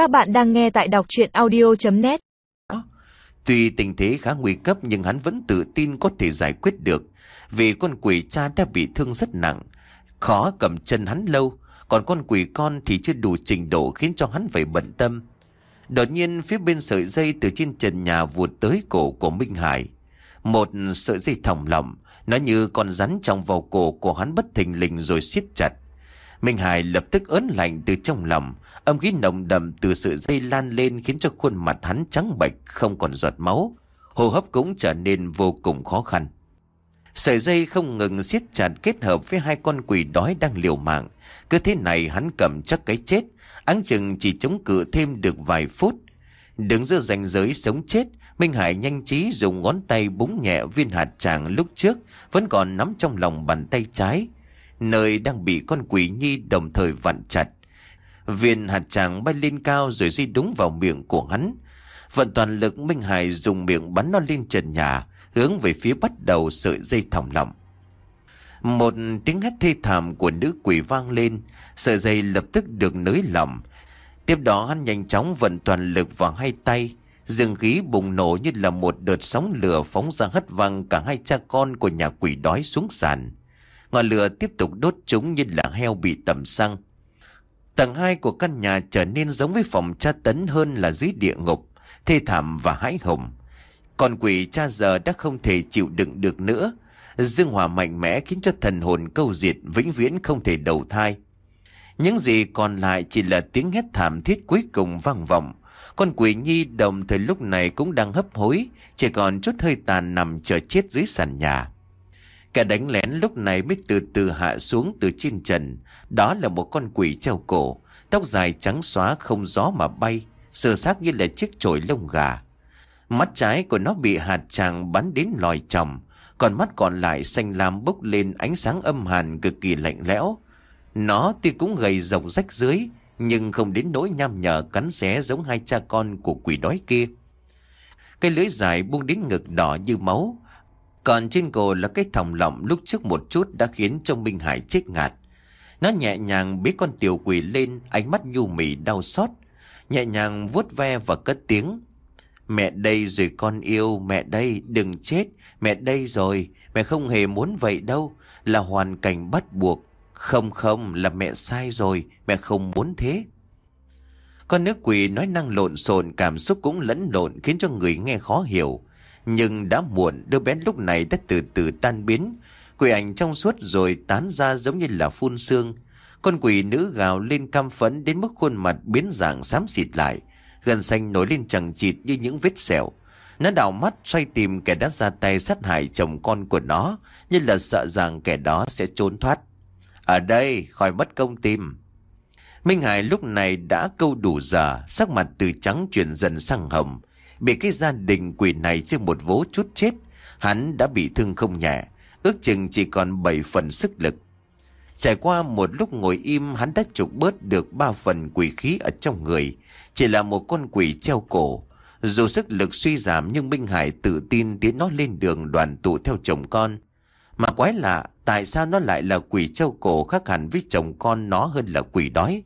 Các bạn đang nghe tại đọc chuyện audio.net Tuy tình thế khá nguy cấp, nhưng hắn vẫn tự tin có thể giải quyết được, Vì con quỷ cha đã bị thương rất nặng. Khó cầm chân hắn lâu, Còn con quỷ con thì chưa đủ trình độ khiến cho hắn phải bận tâm. Đột nhiên, phía bên sợi dây từ trên trần nhà vụt tới cổ của Minh Hải. Một sợi dây thòng lọng, Nó như con rắn trong vào cổ của hắn bất thình lình rồi siết chặt. Minh Hải lập tức ớn lạnh từ trong lòng Âm khí nồng đậm từ sợi dây lan lên khiến cho khuôn mặt hắn trắng bệch không còn giọt máu. Hô hấp cũng trở nên vô cùng khó khăn. Sợi dây không ngừng siết chặt kết hợp với hai con quỷ đói đang liều mạng. Cứ thế này hắn cầm chắc cái chết. Áng chừng chỉ chống cự thêm được vài phút. Đứng giữa ranh giới sống chết, Minh Hải nhanh trí dùng ngón tay búng nhẹ viên hạt tràng lúc trước vẫn còn nắm trong lòng bàn tay trái. Nơi đang bị con quỷ nhi đồng thời vặn chặt. Viên hạt tràng bay lên cao rồi di đúng vào miệng của hắn. Vận toàn lực Minh Hải dùng miệng bắn nó lên trần nhà, hướng về phía bắt đầu sợi dây thòng lọng. Một tiếng hét thê thảm của nữ quỷ vang lên, sợi dây lập tức được nới lỏng. Tiếp đó hắn nhanh chóng vận toàn lực vào hai tay, dương khí bùng nổ như là một đợt sóng lửa phóng ra hất văng cả hai cha con của nhà quỷ đói xuống sàn. Ngọn lửa tiếp tục đốt chúng như là heo bị tẩm xăng. Tầng 2 của căn nhà trở nên giống với phòng tra tấn hơn là dưới địa ngục, thê thảm và hãi hùng. Còn quỷ cha giờ đã không thể chịu đựng được nữa. Dương hỏa mạnh mẽ khiến cho thần hồn câu diệt vĩnh viễn không thể đầu thai. Những gì còn lại chỉ là tiếng hét thảm thiết cuối cùng vang vọng. Con quỷ nhi đồng thời lúc này cũng đang hấp hối, chỉ còn chút hơi tàn nằm chờ chết dưới sàn nhà. Cả đánh lén lúc này mới từ từ hạ xuống từ trên trần. Đó là một con quỷ treo cổ, tóc dài trắng xóa không gió mà bay, sờ xác như là chiếc chổi lông gà. Mắt trái của nó bị hạt tràng bắn đến lòi chồng, còn mắt còn lại xanh lam bốc lên ánh sáng âm hàn cực kỳ lạnh lẽo. Nó tuy cũng gầy rộng rách dưới, nhưng không đến nỗi nham nhở cắn xé giống hai cha con của quỷ đói kia. Cái lưới dài buông đến ngực đỏ như máu, còn trên cổ là cái thòng lọng lúc trước một chút đã khiến cho Minh Hải chết ngạt. Nó nhẹ nhàng bế con tiểu quỷ lên, ánh mắt nhu mì đau xót. Nhẹ nhàng vuốt ve và cất tiếng. Mẹ đây rồi con yêu, mẹ đây, đừng chết, mẹ đây rồi, mẹ không hề muốn vậy đâu, là hoàn cảnh bắt buộc. Không không, là mẹ sai rồi, mẹ không muốn thế. Con nước quỷ nói năng lộn xộn cảm xúc cũng lẫn lộn khiến cho người nghe khó hiểu. Nhưng đã muộn, đứa bé lúc này đã từ từ tan biến. Quỷ ảnh trong suốt rồi tán ra giống như là phun xương. Con quỷ nữ gào lên cam phấn đến mức khuôn mặt biến dạng xám xịt lại. Gần xanh nổi lên chẳng chịt như những vết sẹo. Nó đảo mắt xoay tìm kẻ đã ra tay sát hại chồng con của nó, như là sợ rằng kẻ đó sẽ trốn thoát. Ở đây, khỏi mất công tìm. Minh Hải lúc này đã câu đủ giờ, sắc mặt từ trắng chuyển dần sang hồng. Bị cái gia đình quỷ này trên một vố chút chết, hắn đã bị thương không nhẹ, ước chừng chỉ còn 7 phần sức lực. Trải qua một lúc ngồi im hắn đã trục bớt được ba phần quỷ khí ở trong người, chỉ là một con quỷ treo cổ. Dù sức lực suy giảm nhưng Minh Hải tự tin tiến nó lên đường đoàn tụ theo chồng con. Mà quái lạ, tại sao nó lại là quỷ treo cổ khác hẳn với chồng con nó hơn là quỷ đói?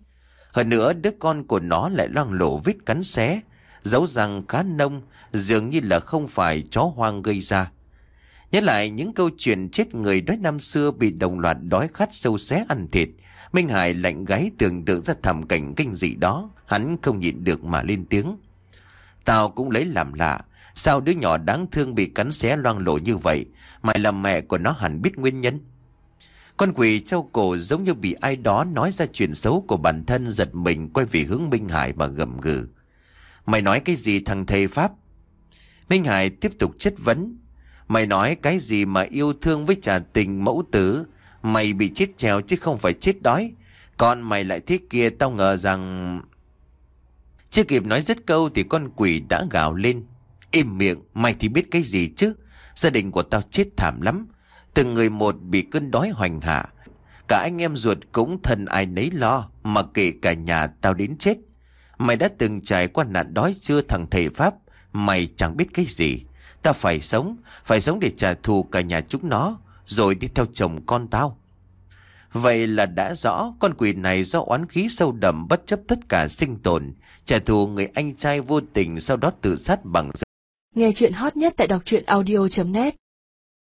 Hơn nữa đứa con của nó lại loang lộ vết cắn xé, dấu răng khá nông, dường như là không phải chó hoang gây ra. Nhớ lại những câu chuyện chết người đói năm xưa bị đồng loạt đói khát sâu xé ăn thịt. Minh Hải lạnh gáy tưởng tượng ra thảm cảnh kinh dị đó, hắn không nhịn được mà lên tiếng. Tao cũng lấy làm lạ, sao đứa nhỏ đáng thương bị cắn xé loang lộ như vậy, mày là mẹ của nó hẳn biết nguyên nhân. Con quỷ trao cổ giống như bị ai đó nói ra chuyện xấu của bản thân giật mình quay về hướng Minh Hải mà gầm gừ. Mày nói cái gì thằng thầy Pháp? Minh Hải tiếp tục chất vấn. Mày nói cái gì mà yêu thương với trả tình mẫu tử? Mày bị chết treo chứ không phải chết đói. Còn mày lại thế kia tao ngờ rằng... Chưa kịp nói dứt câu thì con quỷ đã gào lên. Im miệng, mày thì biết cái gì chứ? Gia đình của tao chết thảm lắm. Từng người một bị cơn đói hoành hạ. Cả anh em ruột cũng thân ai nấy lo, mà kể cả nhà tao đến chết. Mày đã từng trải qua nạn đói chưa thằng thầy Pháp? Mày chẳng biết cái gì. Ta phải sống, phải sống để trả thù cả nhà chúng nó, rồi đi theo chồng con tao. Vậy là đã rõ con quỷ này do oán khí sâu đậm bất chấp tất cả sinh tồn, trả thù người anh trai vô tình sau đó tự sát bằng Nghe chuyện hot nhất tại đọc truyện audio.net